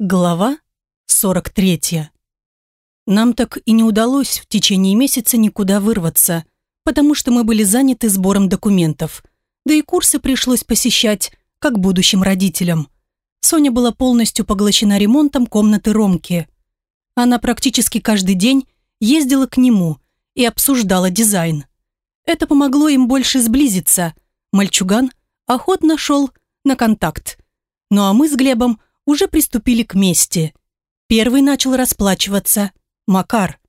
Глава 43. Нам так и не удалось в течение месяца никуда вырваться, потому что мы были заняты сбором документов, да и курсы пришлось посещать, как будущим родителям. Соня была полностью поглощена ремонтом комнаты Ромки. Она практически каждый день ездила к нему и обсуждала дизайн. Это помогло им больше сблизиться. Мальчуган охотно шел на контакт. Ну а мы с Глебом – уже приступили к мести. Первый начал расплачиваться Макар.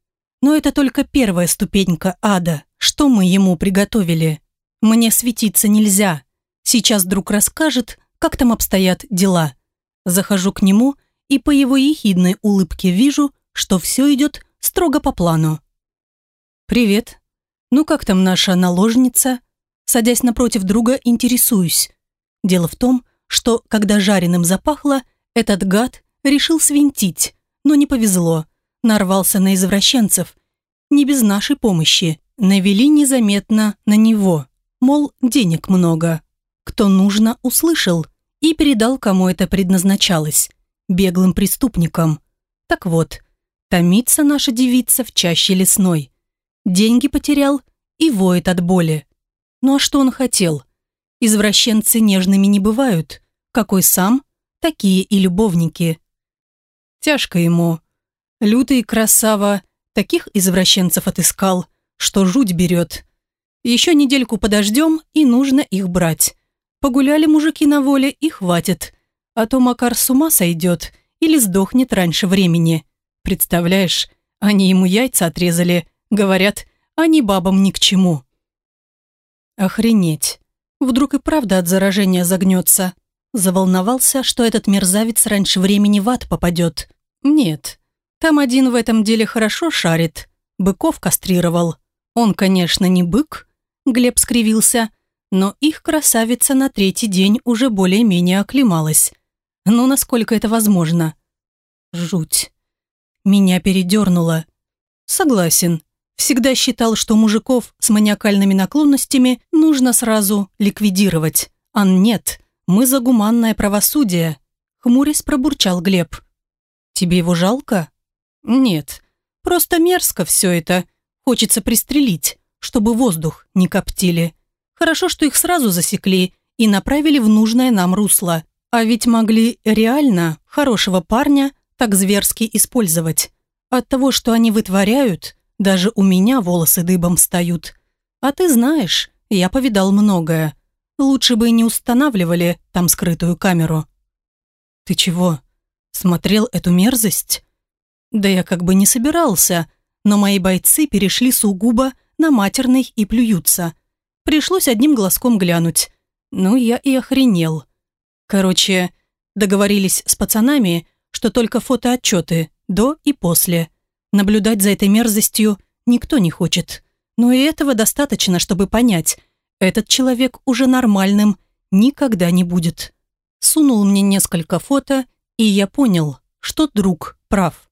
Но это только первая ступенька ада. Что мы ему приготовили? Мне светиться нельзя. Сейчас друг расскажет, как там обстоят дела. Захожу к нему и по его ехидной улыбке вижу, что все идет строго по плану. «Привет. Ну как там наша наложница?» Садясь напротив друга, интересуюсь. Дело в том, что, когда жареным запахло, этот гад решил свинтить, но не повезло. Нарвался на извращенцев. Не без нашей помощи. Навели незаметно на него. Мол, денег много. Кто нужно, услышал и передал, кому это предназначалось. Беглым преступникам. Так вот, томится наша девица в чаще лесной. Деньги потерял и воет от боли. Ну а что он хотел? Извращенцы нежными не бывают. Какой сам, такие и любовники. Тяжко ему. Лютый красава таких извращенцев отыскал, что жуть берет. Еще недельку подождем, и нужно их брать. Погуляли мужики на воле, и хватит. А то Макар с ума сойдет или сдохнет раньше времени. Представляешь, они ему яйца отрезали. Говорят, они бабам ни к чему. Охренеть. Вдруг и правда от заражения загнется. Заволновался, что этот мерзавец раньше времени в ад попадет. Нет, там один в этом деле хорошо шарит. Быков кастрировал. Он, конечно, не бык, Глеб скривился, но их красавица на третий день уже более-менее оклемалась. Ну, насколько это возможно? Жуть. Меня передернуло. Согласен. Всегда считал, что мужиков с маниакальными наклонностями нужно сразу ликвидировать. А нет. Мы за гуманное правосудие», — хмурясь пробурчал Глеб. «Тебе его жалко?» «Нет, просто мерзко все это. Хочется пристрелить, чтобы воздух не коптили. Хорошо, что их сразу засекли и направили в нужное нам русло. А ведь могли реально хорошего парня так зверски использовать. От того, что они вытворяют, даже у меня волосы дыбом встают. А ты знаешь, я повидал многое. Лучше бы не устанавливали там скрытую камеру. Ты чего? Смотрел эту мерзость? Да я как бы не собирался, но мои бойцы перешли сугубо на матерный и плюются. Пришлось одним глазком глянуть. Ну, я и охренел. Короче, договорились с пацанами, что только фотоотчеты до и после. Наблюдать за этой мерзостью никто не хочет. Но и этого достаточно, чтобы понять, этот человек уже нормальным никогда не будет. Сунул мне несколько фото, и я понял, что друг прав.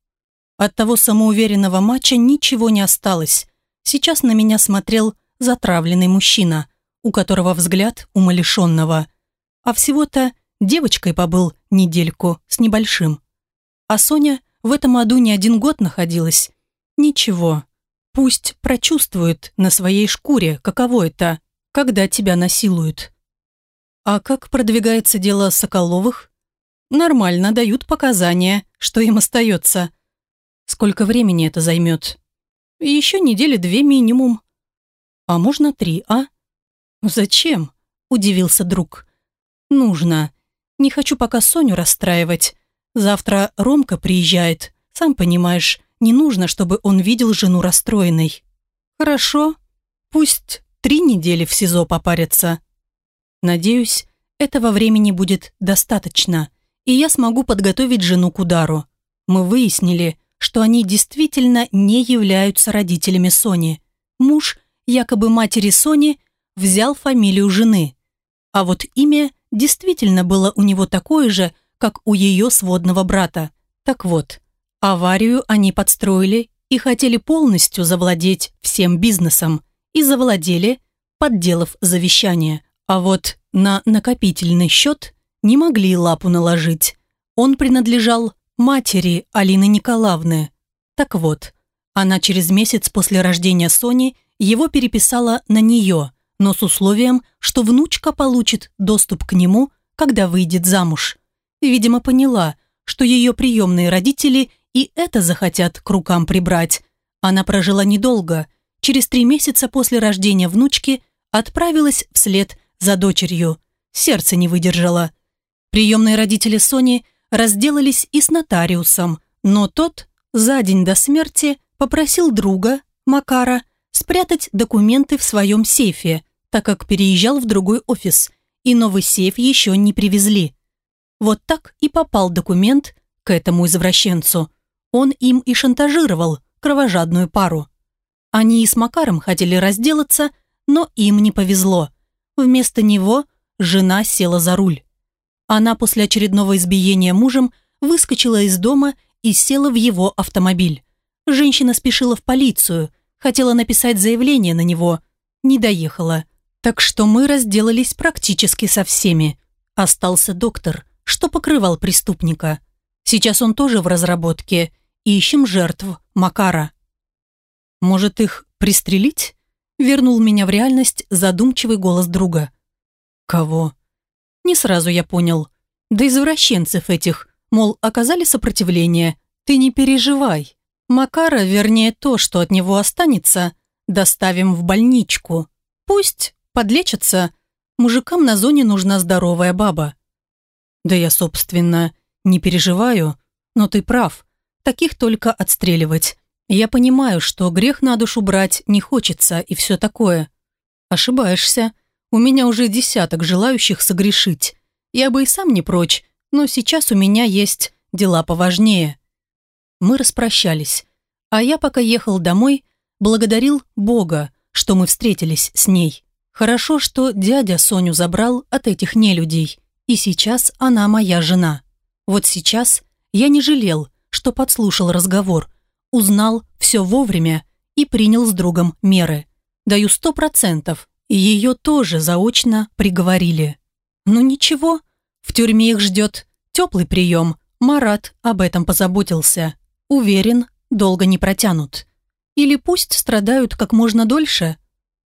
От того самоуверенного матча ничего не осталось. Сейчас на меня смотрел затравленный мужчина, у которого взгляд умалишенного. А всего-то девочкой побыл недельку с небольшим. А Соня в этом аду не один год находилась. Ничего, пусть прочувствует на своей шкуре, каково это когда тебя насилуют. А как продвигается дело Соколовых? Нормально, дают показания, что им остается. Сколько времени это займет? Еще недели две минимум. А можно три, а? Зачем? Удивился друг. Нужно. Не хочу пока Соню расстраивать. Завтра Ромка приезжает. Сам понимаешь, не нужно, чтобы он видел жену расстроенной. Хорошо. Пусть три недели в СИЗО попарятся. Надеюсь, этого времени будет достаточно, и я смогу подготовить жену к удару. Мы выяснили, что они действительно не являются родителями Сони. Муж, якобы матери Сони, взял фамилию жены. А вот имя действительно было у него такое же, как у ее сводного брата. Так вот, аварию они подстроили и хотели полностью завладеть всем бизнесом – и завладели, подделав завещание. А вот на накопительный счет не могли лапу наложить. Он принадлежал матери Алины Николаевны. Так вот, она через месяц после рождения Сони его переписала на нее, но с условием, что внучка получит доступ к нему, когда выйдет замуж. Видимо, поняла, что ее приемные родители и это захотят к рукам прибрать. Она прожила недолго. Через три месяца после рождения внучки отправилась вслед за дочерью. Сердце не выдержало. Приемные родители Сони разделались и с нотариусом, но тот за день до смерти попросил друга, Макара, спрятать документы в своем сейфе, так как переезжал в другой офис, и новый сейф еще не привезли. Вот так и попал документ к этому извращенцу. Он им и шантажировал кровожадную пару. Они и с Макаром хотели разделаться, но им не повезло. Вместо него жена села за руль. Она после очередного избиения мужем выскочила из дома и села в его автомобиль. Женщина спешила в полицию, хотела написать заявление на него, не доехала. Так что мы разделались практически со всеми. Остался доктор – что покрывал преступника. Сейчас он тоже в разработке. Ищем жертв Макара. Может, их пристрелить? Вернул меня в реальность задумчивый голос друга. Кого? Не сразу я понял. Да извращенцев этих, мол, оказали сопротивление. Ты не переживай. Макара, вернее то, что от него останется, доставим в больничку. Пусть подлечатся. Мужикам на зоне нужна здоровая баба. Да я, собственно, не переживаю, но ты прав. Таких только отстреливать. Я понимаю, что грех на душу брать не хочется и все такое. Ошибаешься. У меня уже десяток желающих согрешить. Я бы и сам не прочь, но сейчас у меня есть дела поважнее. Мы распрощались, а я, пока ехал домой, благодарил Бога, что мы встретились с ней. Хорошо, что дядя Соню забрал от этих нелюдей. И сейчас она моя жена. Вот сейчас я не жалел, что подслушал разговор, узнал все вовремя и принял с другом меры. Даю сто процентов, и ее тоже заочно приговорили. Ну ничего, в тюрьме их ждет теплый прием. Марат об этом позаботился. Уверен, долго не протянут. Или пусть страдают как можно дольше.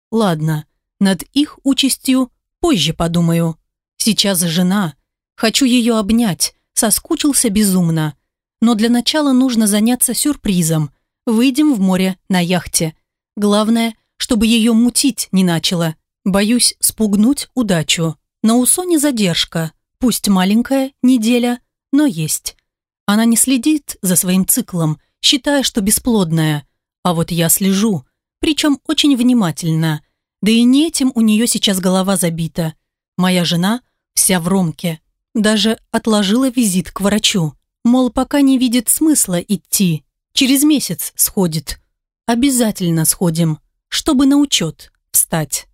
Ладно, над их участью позже подумаю. Сейчас жена. Хочу ее обнять. Соскучился безумно. Но для начала нужно заняться сюрпризом. Выйдем в море на яхте. Главное, чтобы ее мутить не начало. Боюсь спугнуть удачу. На Усоне задержка. Пусть маленькая, неделя, но есть. Она не следит за своим циклом, считая, что бесплодная. А вот я слежу, причем очень внимательно. Да и не этим у нее сейчас голова забита. Моя жена вся в ромке. Даже отложила визит к врачу. Мол, пока не видит смысла идти. Через месяц сходит. Обязательно сходим, чтобы на учет встать.